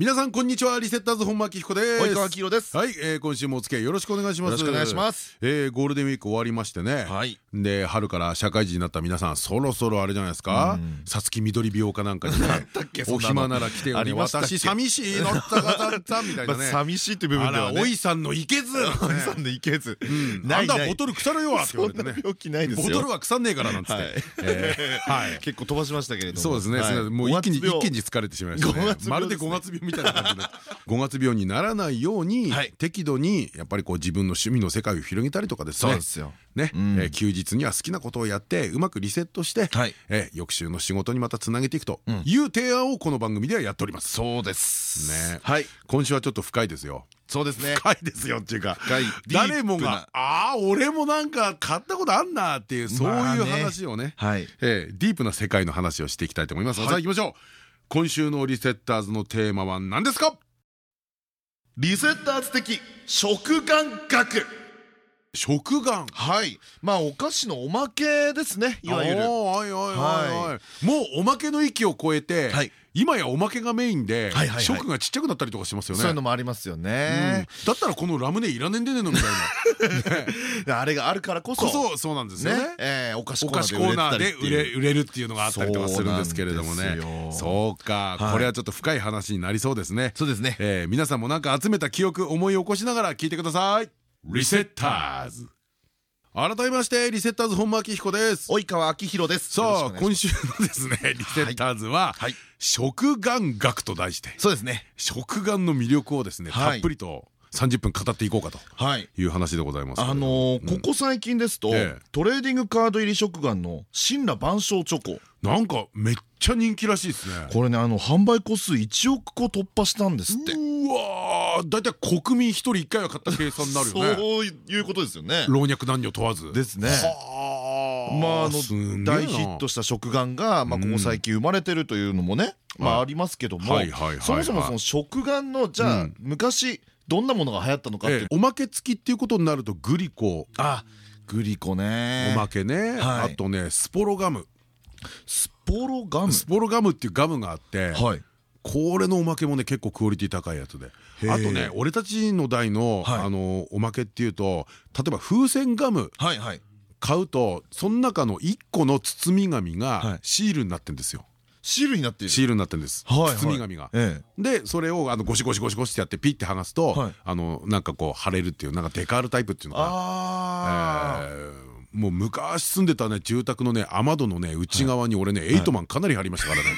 皆さんこんにちは。リセッターズ本間明彦です。及川明宏です。はい、えー、今週もお付き合いよろしくお願いします。よろしくお願いします。えー、ゴールデンウィーク終わりましてね。はい。で春から社会人になった皆さんそろそろあれじゃないですか？さつき緑美容かなんかにねお暇なら来てよね。私寂しいの。ったかたったみたいなね。寂しいっていう部分ではね。おいさんのいけず。おいさんのいけず。なんだボトル腐るよって言われてね。病気ないですボトルは腐んねえからなんつって。はい。結構飛ばしましたけれども。そうですね。もう一気に一気に疲れてしまいましたまるで5月病みたいな感じで。5月病にならないように適度にやっぱりこう自分の趣味の世界を広げたりとかですね。ね。休日には好きなことをやってうまくリセットして翌週の仕事にまたつなげていくという提案をこの番組ではやっております。そうです。ね。今週はちょっと深いですよ。そうですね。深いですよっていうか誰もが「ああ俺もなんか買ったことあんな」っていうそういう話をね。ディープな世界の話をしていきたいと思います。さあ行きましょう今週のリセッターズのテーマは何ですか？リセッターズ的食玩学。食玩。はい。まあお菓子のおまけですねいわゆる。もうおまけの域を超えて今やおまけがメインで食がちっちゃくなったりとかしますよね。そういうのもありますよね。だったらこのラムネいらねえんでねえのみたいな。あれがあるからこそ。そうなんですよね。お菓子コーナーで売れるっていうのがあったりとかするんですけれどもね。そうか。これはちょっと深い話になりそうですね。そうですね。皆さんもなんか集めた記憶思い起こしながら聞いてください。リセッターズ。改めましてリセッターズ本間明彦です。及川明宏です。さあ今週のですねリセッターズは食玩学と題してそうですね。食玩の魅力をですねたっぷりと30分語っていこうかとい。う話でございます。あのここ最近ですとトレーディングカード入り食玩の神羅万象チョコ。なんかめっちゃ人気らしいですね。これねあの販売個数1億個突破したんですって。うわだいたい国民一人一回は買った計算になるよね。そういうことですよね。老若男女問わず。ですねまああの大ヒットした食玩がまあここ最近生まれてるというのもねまあありますけどもそもそもその食玩のじゃあ昔どんなものが流行ったのかっておまけ付きっていうことになるとグリコ。あグリコね。おまけね。あとねスポロガム。スポロガム？スポロガムっていうガムがあってこれのおまけもね結構クオリティ高いやつで。あとね俺たちの代のあのおまけっていうと例えば風船ガム買うとその中の1個の包み紙がシールになってるんですよ。シールになってる。シールになってるんです。包み紙が。でそれをあのゴシゴシゴシゴシってやってピッて剥がすとあのなんかこう貼れるっていうなんかデカールタイプっていうのかなもう昔住んでたね住宅のね雨戸のね内側に俺ねエイトマンかなり貼りましたからね。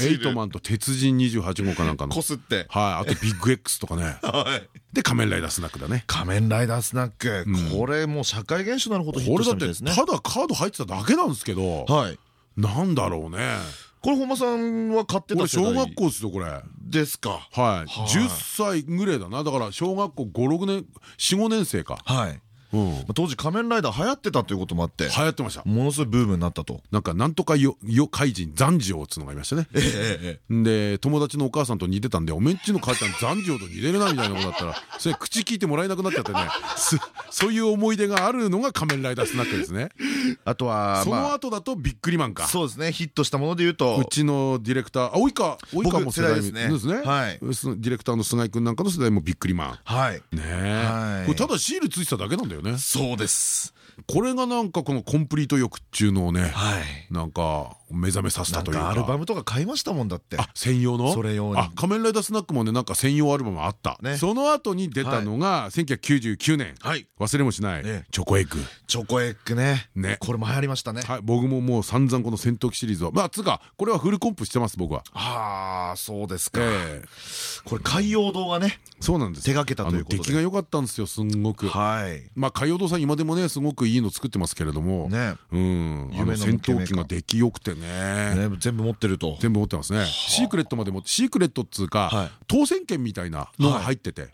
エイトマンと鉄人28号かなんかの。こすって。はい。あとビッグ X とかね。で仮面ライダースナックだね。仮面ライダースナック。これもう社会現象なるほどヒットしたみたいですね。ただカード入ってただけなんですけどなんだろうね。これ本間さんは買ってた小学校ですよこれ。ですか。はい。10歳ぐらいだな。だから小学校56年45年生か。はい当時仮面ライダー流行ってたということもあって流行ってました。ものすごいブームになったと。なんかなんとかよ怪人残丈っつうのがいましたね。で友達のお母さんと似てたんでおめんちの母ちゃん残丈と似てるなみたいなことだったらそれ口聞いてもらえなくなっちゃってね。そういう思い出があるのが仮面ライダースナックですねあとはその後だとビックリマンか。そうですね。ヒットしたもので言うと。うちのディレクター及川及川も世代ですね。はい。ディレクターの菅井君なんかの世代もビックリマン。はい。ねえ。ただシールついてただけなんだよね。そうです。これがなんかこのコンプリート欲っていうのをねなんか目覚めさせたというか。アルバムとか買いましたもんだって。あ専用の？それ用に。あ仮面ライダースナックもねなんか専用アルバムあった。その後に出たのが1999年。忘れもしない。チョコエッグ。チョコエッグね。ね。これも流行りましたね。僕ももう散々この戦闘機シリーズを。まあつうかこれはフルコンプしてます僕は。ああそうですか。これ海洋堂がねそうなんです。手掛けたということで。出来が良かったんですよすんごく。はい。まあ海洋堂さん今でもねすごくくいいの作ってますけれども。ね。うん。戦闘機が出来よくてね全部持ってると。全部持ってますね。シークレットまでもシークレットっつうか当選券みたいなのが入ってて。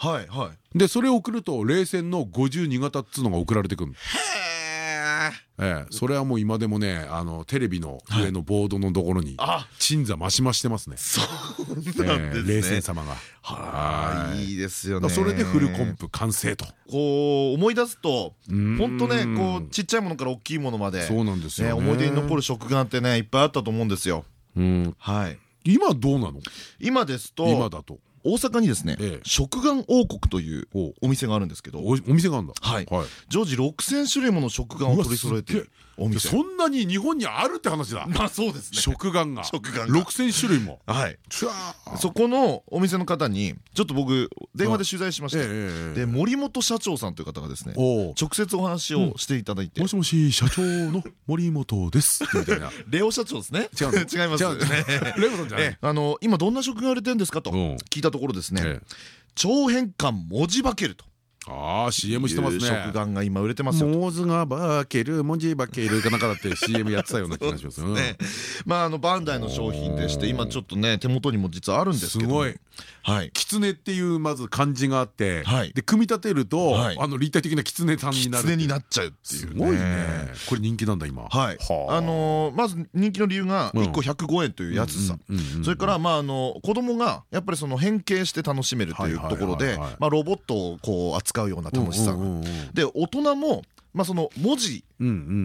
でそれを送ると冷戦の52型っつうのが送られてくるへえええ、それはもう今でもねあのテレビの上のボードのところに鎮座増し増してますね。そうなんですね。冷戦様が。はい。いいですよね。それでフルコンプ完成と。こう思い出すと本当ねこうちっちゃいものから大きいものまでそうなんですよ思い出に残る食玩ってねいっぱいあったと思うんですよ。はい。今どうなの？今ですと今だと大阪にですね食玩王国というお店があるんですけど。お店があるんだ。はい。常時6000種類もの食玩を取り揃えてる。お店そんなに日本にあるって話だ。まあそうですね。食玩が。6000種類も。はい。そこのお店の方にちょっと僕電話で取材しまして。で森本社長さんという方がですね直接お話をしていただいて。もしもし社長の森本です。みたいな。レオ社長ですね。違う違いますレオさんじゃない。あの今どんな食が売れてるんですかと聞いたところですね。長編館文字化けるとああ CM してますね。食玩が今売れてますよ。モズが化ける文字化けるかなんかだって CM やってたような気がします。ね。まああのバンダイの商品でして今ちょっとね手元にも実はあるんですけどすごい。はい。狐っていうまず漢字があってで組み立てるとあの立体的な狐さんになる狐になっちゃうっていうすごいね。これ人気なんだ今。はい。あ。のまず人気の理由が1個105円という安さ。それからまああの子供がやっぱりその変形して楽しめるというところでまあロボットをこう扱うような楽しさで大人もまあその文字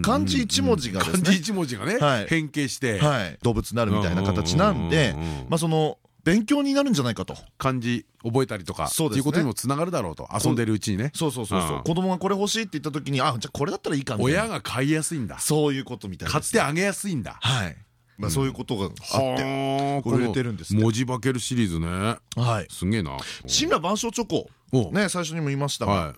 漢字一文字が漢字一文字がね変形して動物になるみたいな形なんでまあその勉強になるんじゃないかと。漢字覚えたりとかっていうことにもつながるだろうと。遊んでるうちにね。そうそうそうそう。子供がこれ欲しいって言った時にあじゃあこれだったらいいかみ親が買いやすいんだ。そういうことみたいな。買ってあげやすいんだ。はい。まあそういうことがあって売れてるんです文字化けるシリーズね。はい。すげえな。神羅万象チョコね最初にも言いましたが。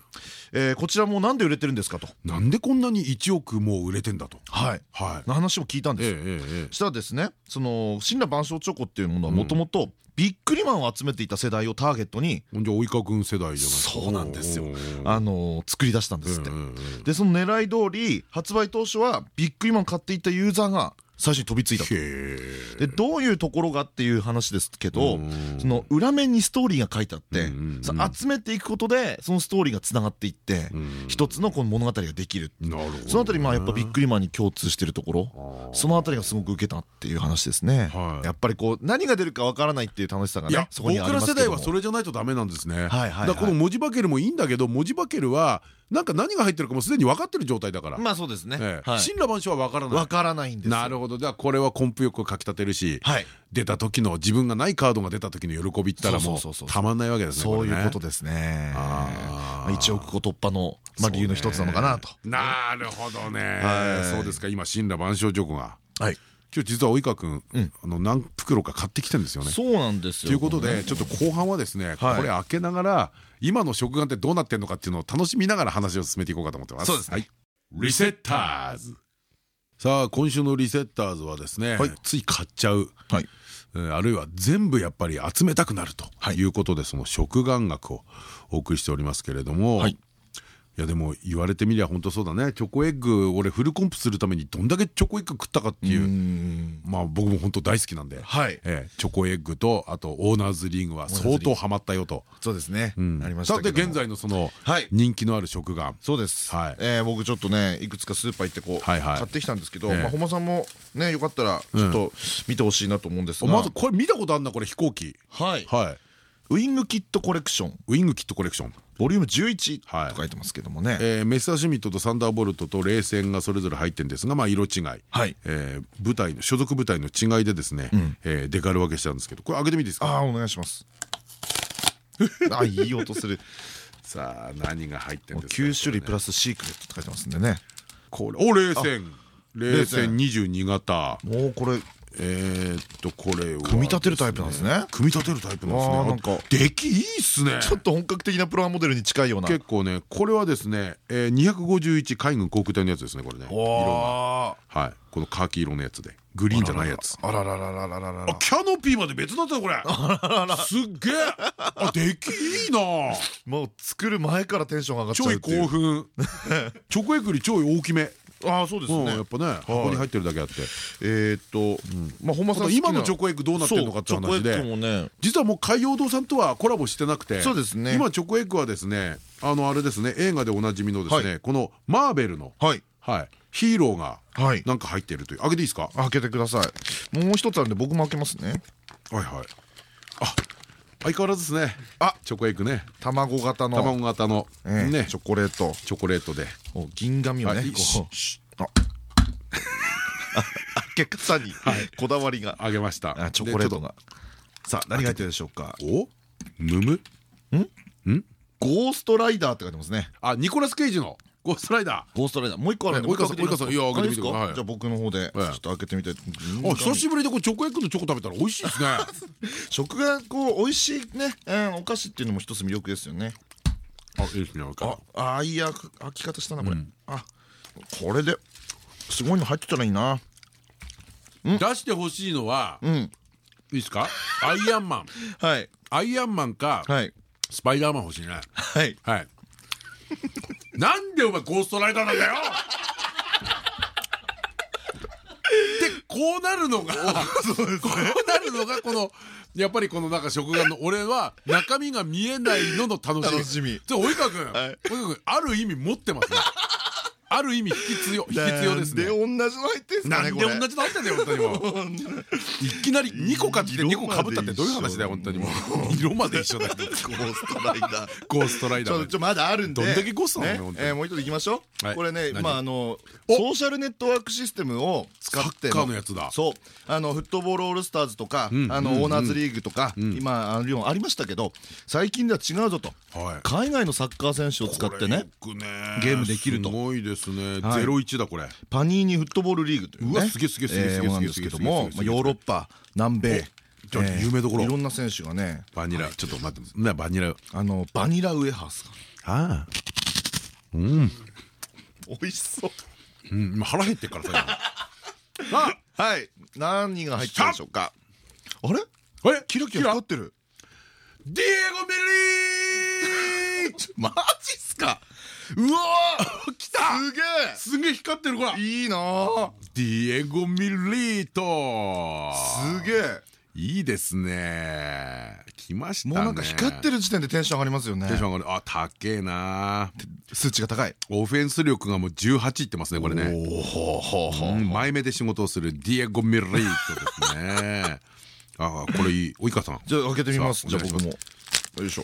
こちらもなんで売れてるんですかと。なんでこんなに1億も売れてんだと。はい。話も聞いたんです。よしたらですねその神羅万象チョコっていうものはもともとビックリマンを集めていた世代をターゲットにじゃあ及川君世代じゃないそうなんですよ。あの作り出したんですって。でその狙い通り発売当初はビックリマン買っていたユーザーが最初に飛びついたでどういうところがっていう話ですけどその裏面にストーリーが書いてあって集めていくことでそのストーリーがつながっていって一つのこの物語ができる。そのあたりまあやっぱビックリマンに共通してるところ。そのあたりがすごく受けたっていう話ですね。やっぱりこう何が出るかわからないっていう楽しさがねそこにありますけど僕ら世代はそれじゃないとダメなんですね。だからこの文字化けるもいいんだけど文字化けるはなんか何が入ってるかもすでに分かってる状態だから。まあそうですね。神羅万象は分からない。分からないんですなるほどではこれはコンプよく書き立てるし出た時の自分がないカードが出た時の喜びったらもうたまんないわけですねそういうことですね。1億個突破の理由の一つなのかなと。なるほどね。そうですか。今神羅万象チョコが。はい。今日実は及川君、あの何袋か買ってきてんですよね。そうなんですよ。ということでちょっと後半はですね、これ開けながら今の食玩ってどうなってんのかっていうのを楽しみながら話を進めていこうかと思ってます。そうですね。リセッターズ。さあ今週のリセッターズはですね、つい買っちゃう。はい。あるいは全部やっぱり集めたくなるということでその食玩学をお送りしておりますけれども、はい、いやでも言われてみりゃ本当そうだね。チョコエッグ俺フルコンプするためにどんだけチョコエッグ食ったかっていう。まあ僕も本当大好きなんで、はい。えチョコエッグとあとオーナーズリングは相当ハマったよと。そうですね、ありましたさて現在のその人気のある食玩。そうです。え僕ちょっとねいくつかスーパー行ってこう買ってきたんですけど本間さんもねよかったらちょっと見てほしいなと思うんですが。まずこれ見たことあるなこれ飛行機。はい。はいウイングキットコレクションウイングキットコレクションボリューム11と書いてますけどもね、えメッサーシュミットとサンダーボルトと冷戦がそれぞれ入ってるんですがまあ色違い、はい。え部隊の所属部隊の違いでですね、えデカル分けしたんですけどこれ開けてみていいですか？あお願いします。あいい音する。さあ何が入ってるんですか？9種類プラスシークレットって書いてますんでね。これお冷戦。冷戦。22型。もうこれえっとこれは組み立てるタイプなんですね。組み立てるタイプなんですね。なんか出来いいっすね。ちょっと本格的なプラモデルに近いような。結構ねこれはですね251海軍航空隊のやつですねこれね。色がはい。このカーキ色のやつで。グリーンじゃないやつ。あらららららららキャノピーまで別だったこれすっげえあ出来いいなもう作る前からテンション上がっちゃうちょい興奮チョコエクよりちょい大きめああそうですね。やっぱね箱に入ってるだけあって。えっとまあ本間さん今のチョコエッグどうなってるのかって話で。実はもう海洋堂さんとはコラボしてなくて。そうですね。今チョコエッグはですねあのあれですね映画でおなじみのですねこのマーベルのはい。ヒーローがなんか入っているという。開けていいですか？開けてください。もう一つあるんで僕も開けますね。はいはい。あ相変わらずですね。あ。チョコエッグね。卵型の。卵型の。ね。チョコレート。チョコレートで。銀紙をねあ。開け方にこだわりが。あげました。チョコレートが。さあ何が入ってるでしょうか？おむむ？ん？ん？ゴーストライダーって書いてますね。あニコラス・ケイジのゴーストライダー。ゴーストライダー。もう一個あるんでもう一個開けてみて。じゃあ僕の方でちょっと開けてみてあ久しぶりでこチョコエッグのチョコ食べたら美味しいですね。食がこう美味しいね。お菓子っていうのも一つ魅力ですよね。あいいですねああいい開き方したなこれ。あこれですごいの入ってたらいいな。出してほしいのはいいですか？アイアンマン。はい。アイアンマンかスパイダーマン欲しいね。はい。はいなんでお前ゴーストライダーなんだよ。でこうなるのが。こうなるのがこのやっぱりこのなんか食玩の俺は中身が見えないのの楽しみ。じゃあ及川君。及川君ある意味持ってますねある意味引き強引き強ですね。で同じの入ってんすかね。なんで同じの入ってんだよ本当にもう。いきなり2個買って2個かぶったってどういう話だよ本当にもう。色まで一緒だよ。ゴーストライダー。ゴーストライダー。ちょまだあるんで。どんだけゴーストなのえもう一度いきましょう。これねまああのソーシャルネットワークシステムを使ってのやつだ。そうあのフットボールオールスターズとかあのオーナーズリーグとか今あのありましたけど最近では違うぞと。海外のサッカー選手を使ってねゲームできると。すごいですね。ゼロ一だこれ。パニーニフットボールリーグというね。すげえすげえすげえすげえなんですけどもヨーロッパ南米有名どころいろんな選手がねバニラちょっと待ってバニラあのバニラウエハースああうん美味しそううん今腹減ってからさあはい何が入ってるでしょうかあれあれキラキラ光ってるディエゴ・ミリーマジっすかうわ来た。すげえ。すげえ光ってるこれいいな。ディエゴ・ミリート。すげえ。いいですね。来ましたね。もうなんか光ってる時点でテンション上がりますよね。テンション上がる。あ高えな。数値が高い。オフェンス力がもう18いってますねこれね。おお前目で仕事をするディエゴ・ミリートですね。あこれいい。及川さん。じゃあ開けてみます。じゃあ僕も。よいしょ。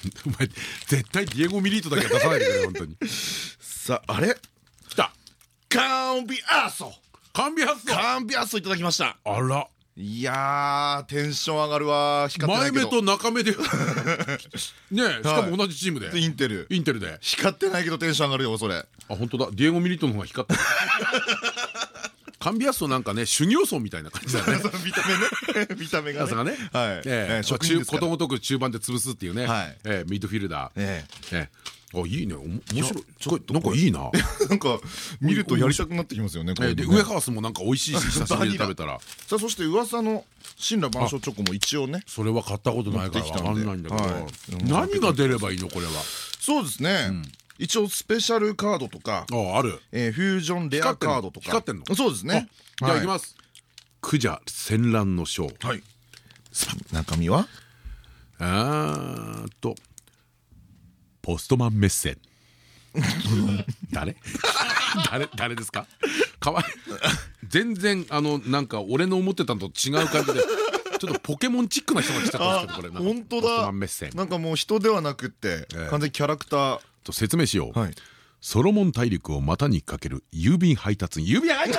お前絶対ディエゴ・ミリートだけは出さないでくれ本当にさああれ？来た。カンビアーソ。カンビアッソ。カンビアッソいただきました。あら。いやテンション上がるわ。前目と中目で。ねしかも同じチームで。インテル。インテルで。光ってないけどテンション上がるよそれ。あ本当だ。ディエゴ・ミリートの方が光ってる カンビアッソなんかね修行僧みたいな感じだね。見た目ね。見た目がね。はい。ことごとく中盤で潰すっていうね。ミッドフィルダー。ええあいいね。面白い。なんかいいな。なんか見るとやりたくなってきますよねでウエハースもなんか美味しいし 久しぶりに食べたら。さあそして噂の神羅万象チョコも一応ね。それは買ったことないから分かんないんだけど。何が出ればいいのこれは？そうですね。一応スペシャルカードとかあある。フュージョンレアカードとか。光ってんの？そうですね。じゃあい。きます。クジャ戦乱の章。はい。中身は？あーとポストマンメッセン。誰？誰？誰ですか？かわい全然あのなんか俺の思ってたのと違う感じでちょっとポケモンチックな人が来ちゃったんですけどこれ。本当だ。なんかもう人ではなくって完全にキャラクター。と説明しよう。ソロモン大陸を股にかける郵便配達。郵便配達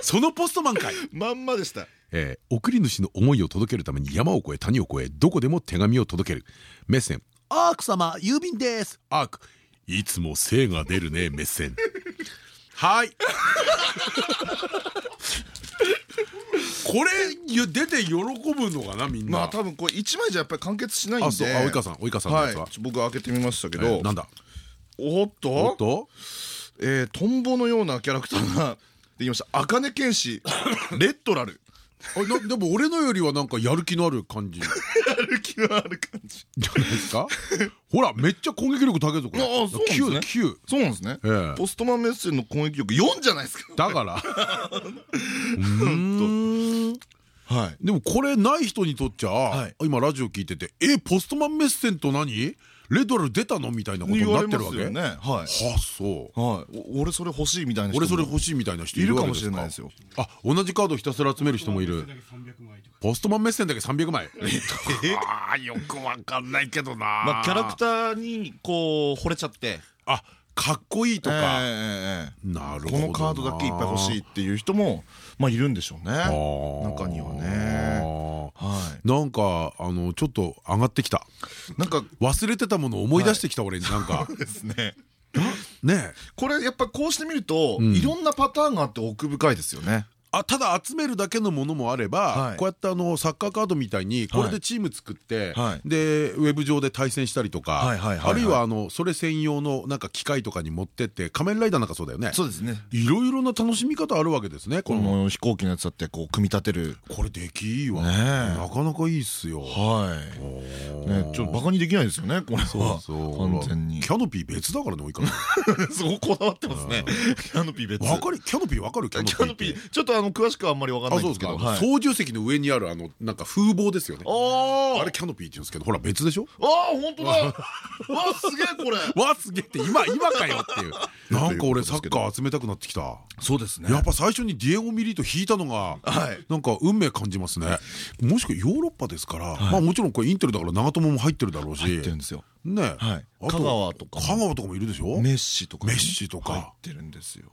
そのポストマンかい。まんまでした。えー、送り主の思いを届けるために山を越え谷を越えどこでも手紙を届ける。メッセンアーク様郵便です。アークいつも精が出るねメッセンはい。これ出て喜ぶのかなみんな。まあ多分これ1枚じゃやっぱり完結しないんで。あそう。及川さん及川さんのやつは。僕開けてみましたけど。なんだ？おっと？おっと？えトンボのようなキャラクターができました。茜剣士。レッドラルあなでも俺のよりはなんかやる気のある感じ。やる気のある感じ。じゃないですか？ほらめっちゃ攻撃力高いぞこれ。ああそうなんですね。そうなんですね。ポストマンメッセの攻撃力4じゃないですか。だから。うん。はい、でもこれない人にとっちゃ、今ラジオ聞いてて「えポストマンメッセンと何？レドル出たの？みたいなことになってるわけ？ね。はい。はそう。はい。俺それ欲しいみたいな俺それ欲しいみたいな人いるかもしれないですよ。あ同じカードひたすら集める人もいる。ポストマンメッセンだけ300枚。あよくわかんないけどな。まあキャラクターにこう惚れちゃって。あかっこいいとか。なるほどこのカードだけいっぱい欲しいっていう人もまあいるんでしょうね。中にはね。はいなんかあのちょっと上がってきた。なんか忘れてたものを思い出してきた俺なんか。ですね。ね。これやっぱこうしてみるといろんなパターンがあって奥深いですよねあただ集めるだけのものもあれば、こうやってあのサッカーカードみたいにこれでチーム作って、でウェブ上で対戦したりとかあるいはあのそれ専用のなんか機械とかに持ってって仮面ライダーなんかそうだよね。そうですね。いろいろな楽しみ方あるわけですねこの。飛行機のやつだってこう組み立てる。これできいいわ。なかなかいいっすよ。はい。ねちょっとバカにできないですよねこれそうそう。完全に。キャノピー別だからねおいか そうこだわってますね。キャノピー別。わかるキャノピーわかる？キャノピー。ちょっとあの詳しくはあんまりわかんないんですけど操縦席の上にあるあのなんか風貌ですよね。あれキャノピーって言うんですけどほら別でしょ？ああ本当だ。わすげえこれ。わすげえって今今かよっていう。なんか俺サッカー集めたくなってきた。そうですね。やっぱ最初にディエゴ・ミリート引いたのがなんか運命感じますね。もしくはヨーロッパですからまあもちろんこれインテルだから長友も入ってるだろうし。入ってるんですよ。ね香川とか香川とかもいるでしょ？メッシとかメッシとか。入ってるんですよ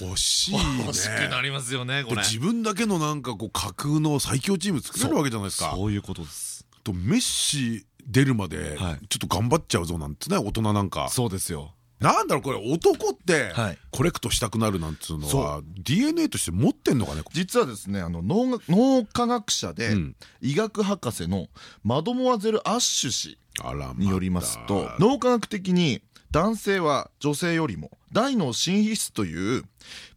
欲しいね。欲しくなりますよねこれ。自分だけのなんかこう架空の最強チーム作れるわけじゃないですか。そういうことです。とメッシ出るまでちょっと頑張っちゃうぞなんてね大人なんか。そうですよ。なんだろうこれ男ってコレクトしたくなるなんつうのは DNA として持ってんのかね実はですねあの脳脳科学者で医学博士のマドモアゼル・アッシュ氏によりますと脳科学的に男性は女性よりも大脳新皮質という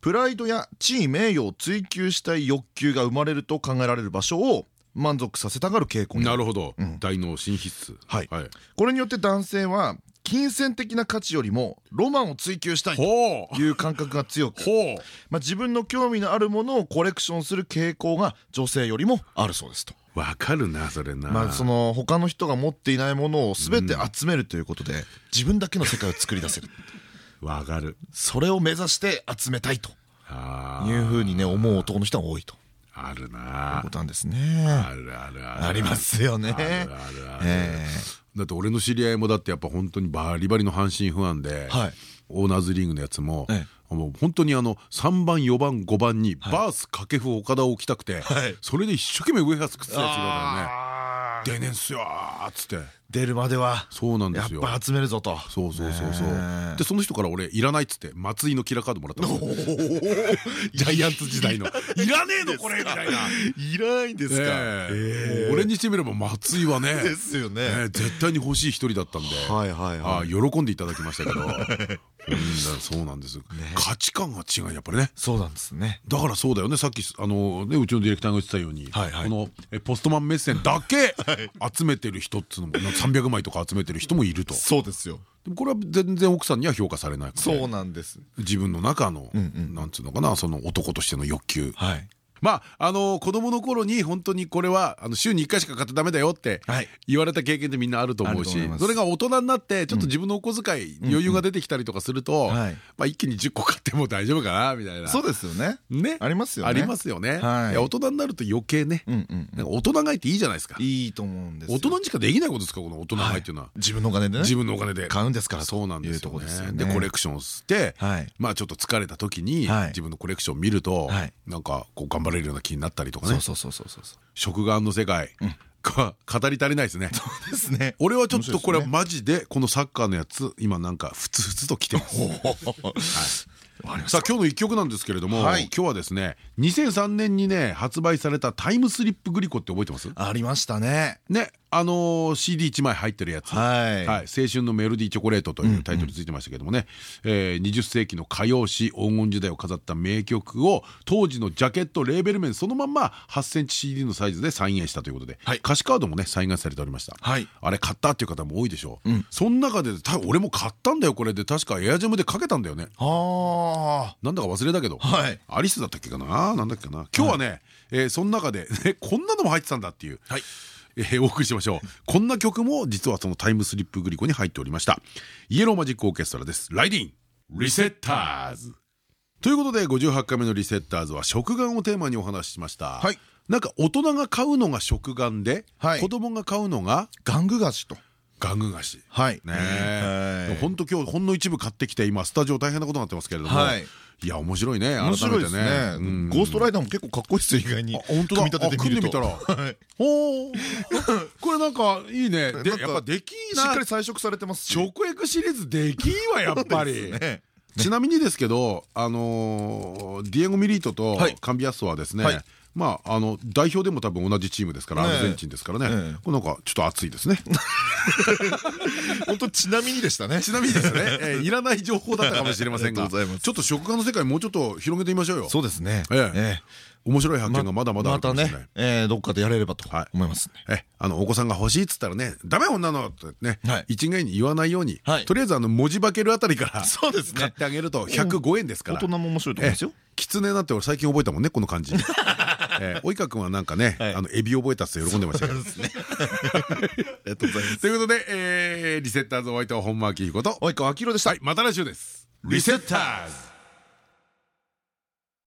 プライドや地位名誉を追求したい欲求が生まれると考えられる場所を満足させたがる傾向なるほど、うん、大脳新皮質はい、はい、これによって男性は金銭的な価値よりもロマンを追求したいという感覚が強くまあ自分の興味のあるものをコレクションする傾向が女性よりもあるそうですと。わかるなそれな。まあその他の人が持っていないものを全て集めるということで、自分だけの世界を作り出せるわかる。それを目指して集めたいと。いうふうにね思う男の人が多いと。あるな。ことなんですね。あるあるある。ありますよね。あるあるある。だって俺の知り合いもだってやっぱ本当にバリバリの阪神ファンでオーナーズリーグのやつももう本当にあの3番4番5番にバース掛布岡田を置きたくてそれで一生懸命ウェハース作ってたやついるからね「出ねんすよ」っつって出るまではそうなんですよ。やっぱ集めるぞと。そうそうそうそう。でその人から俺いらないっつって松井のキラーカードもらったの ジャイアンツ時代の「いらねえのこれ」みたいな「いらないんですか」俺にしてみれば松井はねですよね。絶対に欲しい一人だったんではいはいはい。喜んでいただきましたけど。そうなんです価値観が違うやっぱりね。そうなんですね。だからそうだよね。さっきあのねうちのディレクターが言ってたようにこのポストマンメッセンだけ集めてる人っつうのも300枚とか集めてる人もいると。そうですよ。でもこれは全然奥さんには評価されないそうなんです自分の中のなんつうのかなその男としての欲求はいまああの子供の頃に本当にこれはあの週に1回しか買ってダメだよって言われた経験ってみんなあると思うしそれが大人になってちょっと自分のお小遣い余裕が出てきたりとかするとまあ一気に10個買っても大丈夫かなみたいな。そうですよね。ね。ありますよね。ありますよね。大人になると余計ね。大人買いっていいじゃないですか。いいと思うんです大人にしかできないことですかこの大人買いっていうのは。自分のお金でね。自分のお金で。買うんですからそうなんですよでコレクションしてまあちょっと疲れた時に自分のコレクション見るとなんかこう頑張れるような気になったりりとかね。そうそうそうそう食玩の世界。が語り足りないですね。そうですね。俺はちょっとこれはマジでこのサッカーのやつ今なんかふつふつときてます。さあ今日の一曲なんですけれども、今日はですね2003年にね発売されたタイムスリップグリコって覚えてます？ありましたね。ねあの CD1 枚入ってるやつ「はい。青春のメロディーチョコレート」というタイトルついてましたけどもね。20世紀の歌謡史黄金時代を飾った名曲を当時のジャケットレーベル面そのまんま8センチ CD のサイズで再現したということで歌詞カードもね再現されておりました。あれ買ったっていう方も多いでしょう。その中で俺も買ったんだよこれで。確かエアジャムでかけたんだよね。なんだか忘れたけど。アリスだったっけかな？なんだっけかな？今日はねその中でこんなのも入ってたんだっていうえー、お送りしましょう。こんな曲も実はそのタイムスリップグリコに入っておりました。イエローマジックオーケストラです。ライディン。リセッターズ。ということで58回目のリセッターズは食玩をテーマにお話ししました。はい。なんか大人が買うのが食玩で、はい、子供が買うのが玩具菓子と玩具菓子はいね本当今日ほんの一部買ってきて今スタジオ大変なことになってますけれどもいや面白いね面白いですねゴーストライダーも結構かっこいいですよ意外に本当組み立ててみるとほうこれなんかいいねでやっぱできしっかり彩色されてます直訳シリーズできいわやっぱりちなみにですけどあのディエゴ・ミリートとカンビアストはですねまああの代表でも多分同じチームですからアルゼンチンですからね。これなんかちょっと熱いですね。本当ちなみにでしたね。ちなみにですね。いらない情報だったかもしれませんがちょっと食感の世界もうちょっと広げてみましょうよ。そうですね。面白い発見がまだまだあるかもしれない。えどっかでやれればと思いますえあのお子さんが欲しいっつったらね「ダメ女の」ってね一概に言わないようにとりあえずあの文字化けるあたりから買ってあげると105円ですから。大人も面白いと思いますよ。狐なんて俺最近覚えたもんねこの感じ 及川君はなんかねあのエビ覚えたって喜んでましたけど ということでリセッターズお相手は本間明彦と及川明宏でした。また来週です。リセッターズ